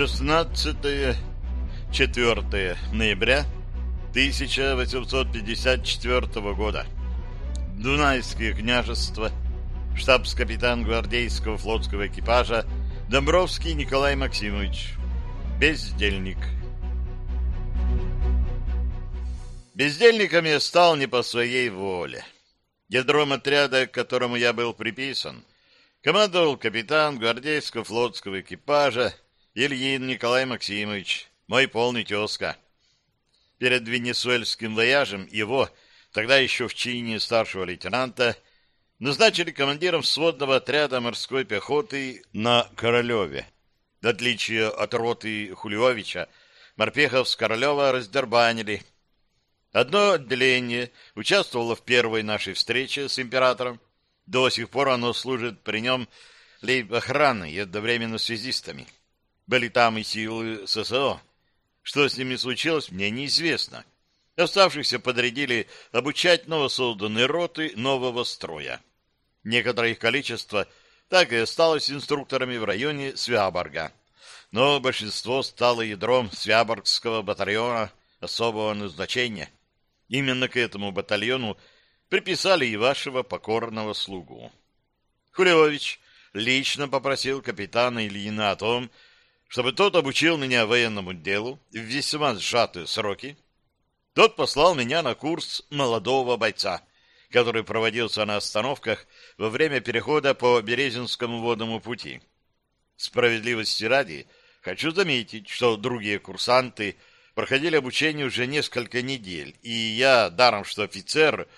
16-4 ноября 1854 года. Дунайское княжество. Штабс-капитан гвардейского флотского экипажа Домбровский Николай Максимович. Бездельник. Бездельником я стал не по своей воле. Ядром отряда, к которому я был приписан, командовал капитан гвардейского флотского экипажа Ильин Николай Максимович, мой полный тезка. Перед венесуэльским вояжем его, тогда еще в чине старшего лейтенанта, назначили командиром сводного отряда морской пехоты на Королеве. В отличие от роты Хулиовича, морпехов с Королева раздербанили. Одно отделение участвовало в первой нашей встрече с императором. До сих пор оно служит при нем лейб-охраной и одновременно связистами. Были там и силы ССО. Что с ними случилось, мне неизвестно. Оставшихся подрядили обучать новосозданные роты нового строя. Некоторое их количество так и осталось инструкторами в районе Свяборга. Но большинство стало ядром Свяборгского батальона особого назначения. Именно к этому батальону приписали и вашего покорного слугу. Хулевич лично попросил капитана Ильина о том, чтобы тот обучил меня военному делу в весьма сжатые сроки. Тот послал меня на курс молодого бойца, который проводился на остановках во время перехода по Березинскому водному пути. Справедливости ради, хочу заметить, что другие курсанты проходили обучение уже несколько недель, и я, даром что офицер,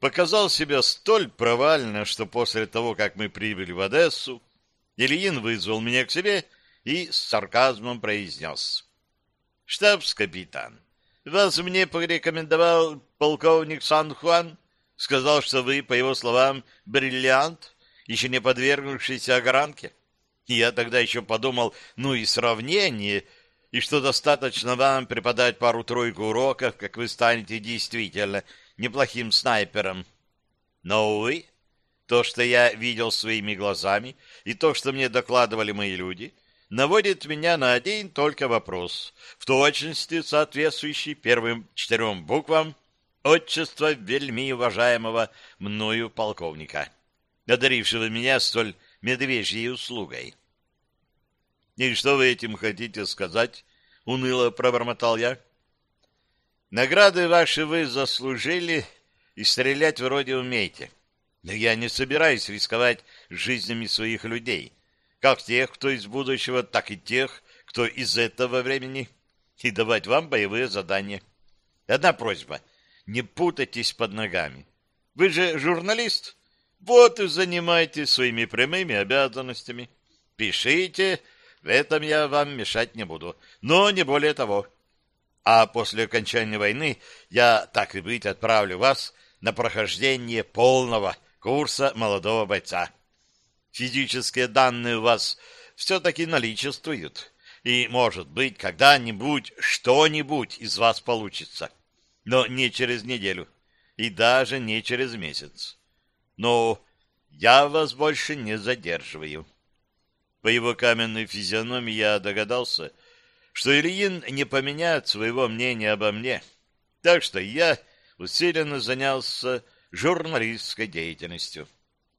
показал себя столь провально, что после того, как мы прибыли в Одессу, Ильин вызвал меня к себе и с сарказмом произнес. «Штабс-капитан, вас мне порекомендовал полковник Сан-Хуан. Сказал, что вы, по его словам, бриллиант, еще не подвергнувшийся огранке. Я тогда еще подумал, ну и сравнение, и что достаточно вам преподать пару-тройку уроков, как вы станете действительно неплохим снайпером. Но, увы, то, что я видел своими глазами, и то, что мне докладывали мои люди — наводит меня на один только вопрос, в точности соответствующий первым четырем буквам отчества вельми уважаемого мною полковника, одарившего меня столь медвежьей услугой. «И что вы этим хотите сказать?» — уныло пробормотал я. «Награды ваши вы заслужили, и стрелять вроде умеете. Но я не собираюсь рисковать жизнями своих людей» как тех, кто из будущего, так и тех, кто из этого времени, и давать вам боевые задания. Одна просьба — не путайтесь под ногами. Вы же журналист, вот и занимайтесь своими прямыми обязанностями. Пишите, в этом я вам мешать не буду, но не более того. А после окончания войны я, так и быть, отправлю вас на прохождение полного курса молодого бойца. Физические данные у вас все-таки наличествуют, и, может быть, когда-нибудь что-нибудь из вас получится. Но не через неделю, и даже не через месяц. Но я вас больше не задерживаю. По его каменной физиономии я догадался, что Ильин не поменяет своего мнения обо мне. Так что я усиленно занялся журналистской деятельностью.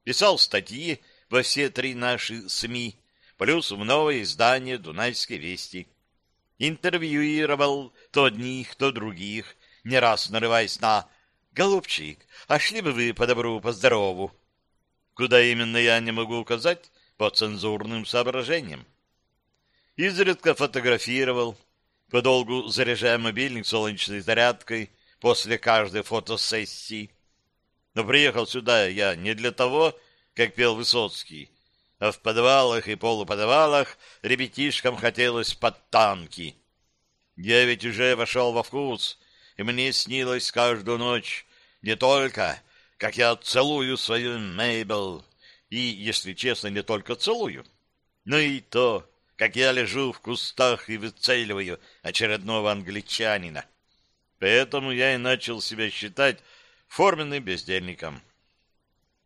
Писал статьи во все три наши СМИ, плюс в новое издание «Дунайской вести». Интервьюировал то одних, то других, не раз нарываясь на «Голубчик, а шли бы вы по добру, по здорову?» Куда именно я не могу указать по цензурным соображениям. Изредка фотографировал, подолгу заряжая мобильник солнечной зарядкой после каждой фотосессии. Но приехал сюда я не для того, как пел Высоцкий. А в подвалах и полуподвалах ребятишкам хотелось под танки. Я ведь уже вошел во вкус, и мне снилось каждую ночь не только, как я целую свою Мейбл, и, если честно, не только целую, но и то, как я лежу в кустах и выцеливаю очередного англичанина. Поэтому я и начал себя считать форменным бездельником.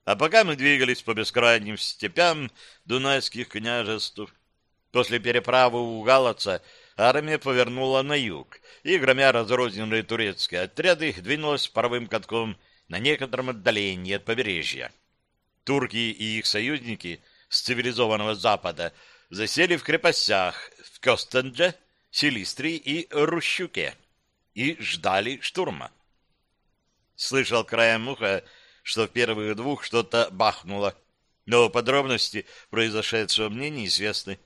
А пока мы двигались по бескрайним степям дунайских княжеств, После переправы у Галаца армия повернула на юг и, громя разрозненные турецкие отряды, двинулась паровым катком на некотором отдалении от побережья. Турки и их союзники с цивилизованного Запада засели в крепостях в Костендже, Силистрии и Рущуке и ждали штурма. Слышал краем уха, что в первых двух что-то бахнуло, но подробности произошедшего мне неизвестны.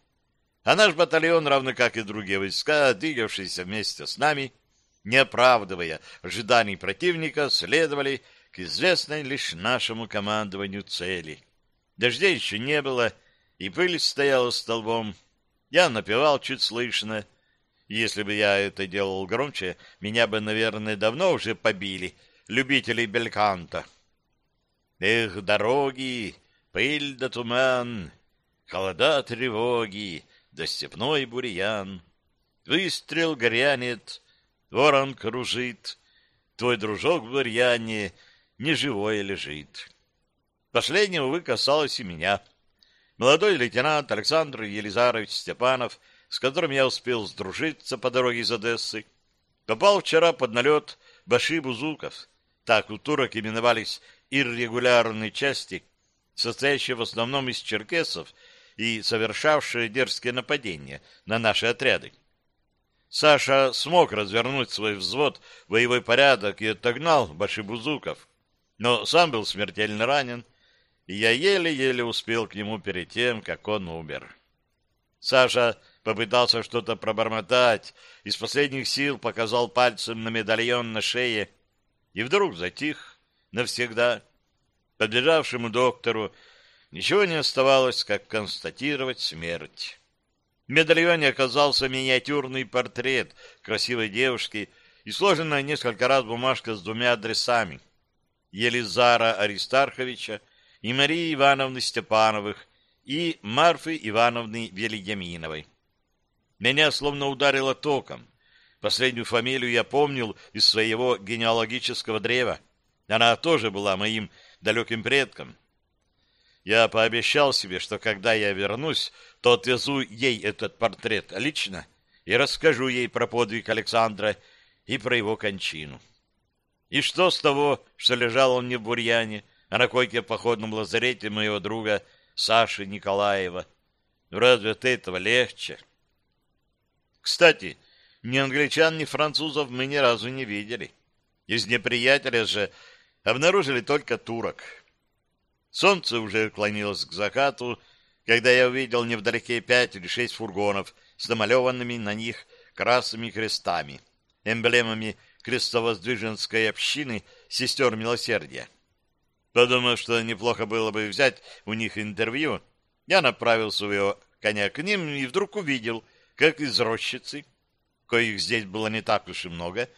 А наш батальон, равно как и другие войска, двигавшиеся вместе с нами, не оправдывая ожиданий противника, следовали к известной лишь нашему командованию цели. Дождей еще не было, и пыль стояла столбом. Я напевал чуть слышно. Если бы я это делал громче, меня бы, наверное, давно уже побили — любителей бельканта. Эх, дороги, пыль да туман, холода тревоги, да степной бурьян. Выстрел грянет, ворон кружит, твой дружок в бурьяне неживой лежит. Последнего вы касалось и меня. Молодой лейтенант Александр Елизарович Степанов, с которым я успел сдружиться по дороге из Одессы, попал вчера под налет Баши-Бузуков, так у турок именовались иррегулярные части, состоящие в основном из черкесов и совершавшие дерзкие нападения на наши отряды. Саша смог развернуть свой взвод боевой порядок и отогнал башибузуков, но сам был смертельно ранен, и я еле-еле успел к нему перед тем, как он умер. Саша попытался что-то пробормотать, из последних сил показал пальцем на медальон на шее и вдруг затих навсегда. Подбежавшему доктору ничего не оставалось, как констатировать смерть. В медальоне оказался миниатюрный портрет красивой девушки и сложенная несколько раз бумажка с двумя адресами Елизара Аристарховича и Марии Ивановны Степановых и Марфы Ивановны Велигеминовой. Меня словно ударило током. Последнюю фамилию я помнил из своего генеалогического древа. Она тоже была моим далеким предком. Я пообещал себе, что когда я вернусь, то отвезу ей этот портрет лично и расскажу ей про подвиг Александра и про его кончину. И что с того, что лежал он не в бурьяне, а на койке в походном лазарете моего друга Саши Николаева? Разве от этого легче? Кстати, ни англичан, ни французов мы ни разу не видели. Из неприятеля же обнаружили только турок. Солнце уже клонилось к закату, когда я увидел невдалеке пять или шесть фургонов с намалеванными на них красными крестами, эмблемами крестовоздвиженской общины сестер милосердия. Подумав, что неплохо было бы взять у них интервью, я направил своего коня к ним и вдруг увидел, как из рощицы коих здесь было не так уж и много,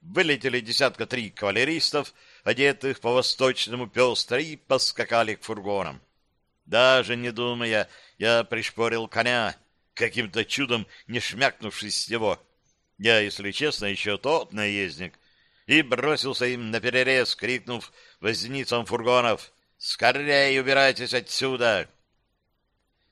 вылетели десятка три кавалеристов, одетых по-восточному пестро, и поскакали к фургонам. Даже не думая, я пришпорил коня, каким-то чудом не шмякнувшись с него. Я, если честно, еще тот наездник, и бросился им на перерез, крикнув возницам фургонов «Скорее убирайтесь отсюда!»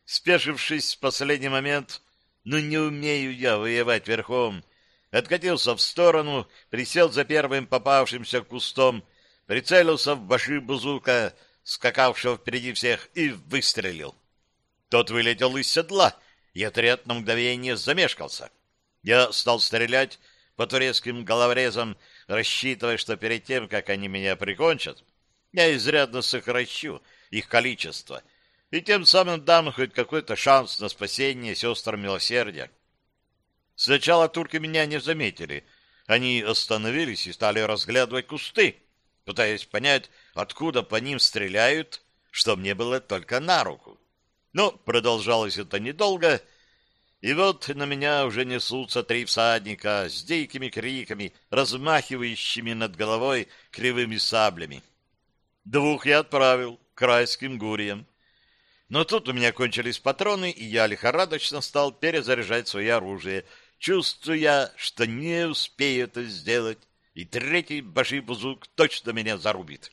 Спешившись в последний момент, но не умею я воевать верхом. Откатился в сторону, присел за первым попавшимся кустом, прицелился в баши бузука, скакавшего впереди всех, и выстрелил. Тот вылетел из седла, и отряд на мгновение замешкался. Я стал стрелять по турецким головорезам, рассчитывая, что перед тем, как они меня прикончат, я изрядно сокращу их количество — и тем самым дам хоть какой-то шанс на спасение сестр милосердия. Сначала турки меня не заметили. Они остановились и стали разглядывать кусты, пытаясь понять, откуда по ним стреляют, что мне было только на руку. Но продолжалось это недолго, и вот на меня уже несутся три всадника с дикими криками, размахивающими над головой кривыми саблями. Двух я отправил к райским гуриям, но тут у меня кончились патроны, и я лихорадочно стал перезаряжать свое оружие, чувствуя, что не успею это сделать, и третий башибузук точно меня зарубит.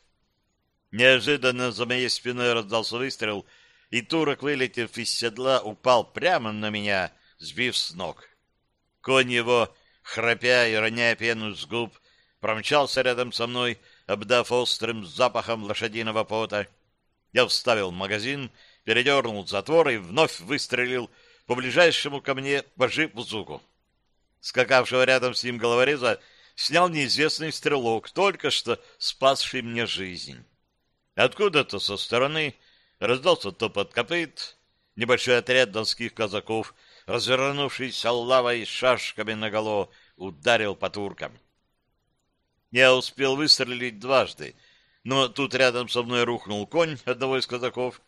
Неожиданно за моей спиной раздался выстрел, и турок, вылетев из седла, упал прямо на меня, сбив с ног. Конь его, храпя и роняя пену с губ, промчался рядом со мной, обдав острым запахом лошадиного пота. Я вставил магазин, передернул затвор и вновь выстрелил по ближайшему ко мне божи Бузуку. Скакавшего рядом с ним головореза снял неизвестный стрелок, только что спасший мне жизнь. Откуда-то со стороны раздался топот копыт, небольшой отряд донских казаков, развернувшись лавой шашками наголо, ударил по туркам. Я успел выстрелить дважды, но тут рядом со мной рухнул конь одного из казаков.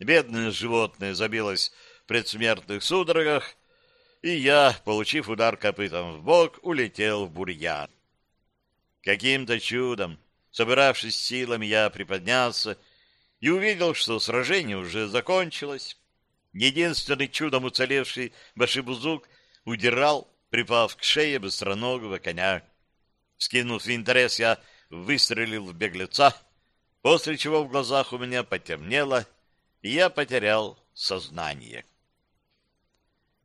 Бедное животное забилось в предсмертных судорогах, и я, получив удар копытом в бок, улетел в бурьян. Каким-то чудом, собиравшись силами, я приподнялся и увидел, что сражение уже закончилось. Единственный чудом уцелевший Башибузук удирал, припав к шее быстроногого коня. Скинув интерес, я выстрелил в беглеца, после чего в глазах у меня потемнело, я потерял сознание.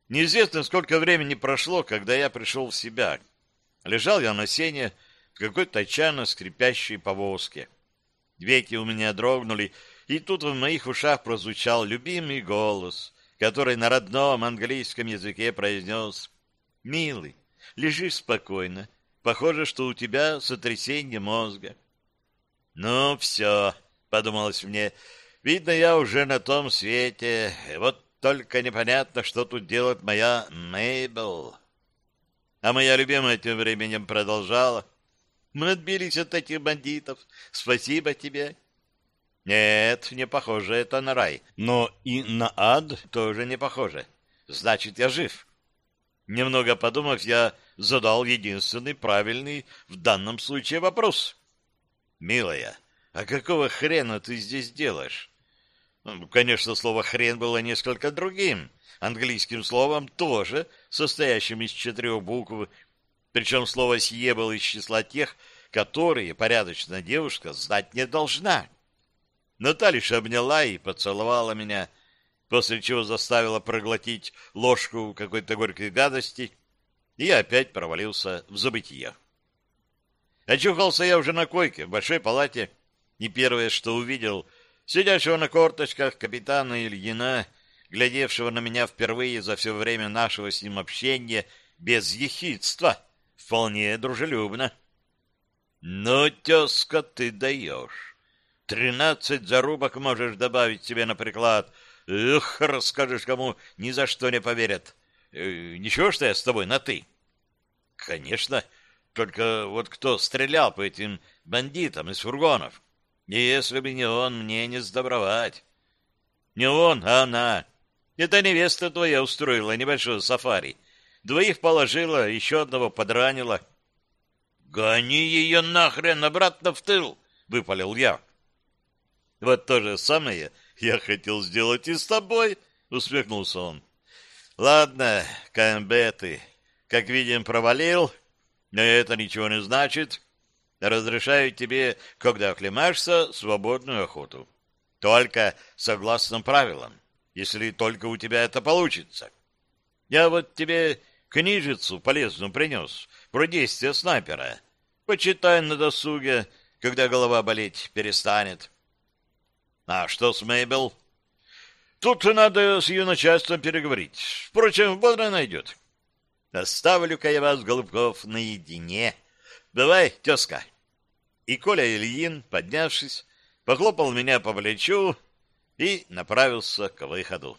Неизвестно, сколько времени прошло, когда я пришел в себя. Лежал я на сене в какой-то отчаянно скрипящей повозке. Веки у меня дрогнули, и тут в моих ушах прозвучал любимый голос, который на родном английском языке произнес «Милый, лежи спокойно, Похоже, что у тебя сотрясение мозга. Ну, все, подумалось мне, видно, я уже на том свете. Вот только непонятно, что тут делает моя Мейбл. А моя любимая тем временем продолжала. Мы отбились от этих бандитов. Спасибо тебе. Нет, не похоже это на рай. Но и на ад тоже не похоже. Значит, я жив. Немного подумав, я задал единственный правильный в данном случае вопрос. «Милая, а какого хрена ты здесь делаешь?» Конечно, слово «хрен» было несколько другим, английским словом тоже, состоящим из четырех букв, причем слово «сие» было из числа тех, которые порядочная девушка знать не должна. Но та лишь обняла и поцеловала меня, после чего заставила проглотить ложку какой-то горькой гадости, и я опять провалился в забытие. Очухался я уже на койке в большой палате, и первое, что увидел, сидящего на корточках капитана Ильина, глядевшего на меня впервые за все время нашего с ним общения без ехидства, вполне дружелюбно. — Ну, тезка, ты даешь. Тринадцать зарубок можешь добавить себе на приклад — Эх, расскажешь кому, ни за что не поверят. Э, ничего, что я с тобой на «ты»? Конечно. Только вот кто стрелял по этим бандитам из фургонов? Если бы не он, мне не сдобровать. Не он, а она. Это невеста твоя устроила небольшое сафари. Двоих положила, еще одного подранила. «Гони ее нахрен обратно в тыл!» — выпалил я. Вот то же самое я хотел сделать и с тобой, — усмехнулся он. — Ладно, КМБ ты, как видим, провалил, но это ничего не значит. Разрешаю тебе, когда оклемаешься, свободную охоту. Только согласно правилам, если только у тебя это получится. Я вот тебе книжицу полезную принес про действия снайпера. Почитай на досуге, когда голова болеть перестанет. — а что с Мейбл? Тут надо с ее начальством переговорить. Впрочем, бодро найдет. Оставлю-ка я вас, Голубков, наедине. Давай, тезка. И Коля Ильин, поднявшись, похлопал меня по плечу и направился к выходу.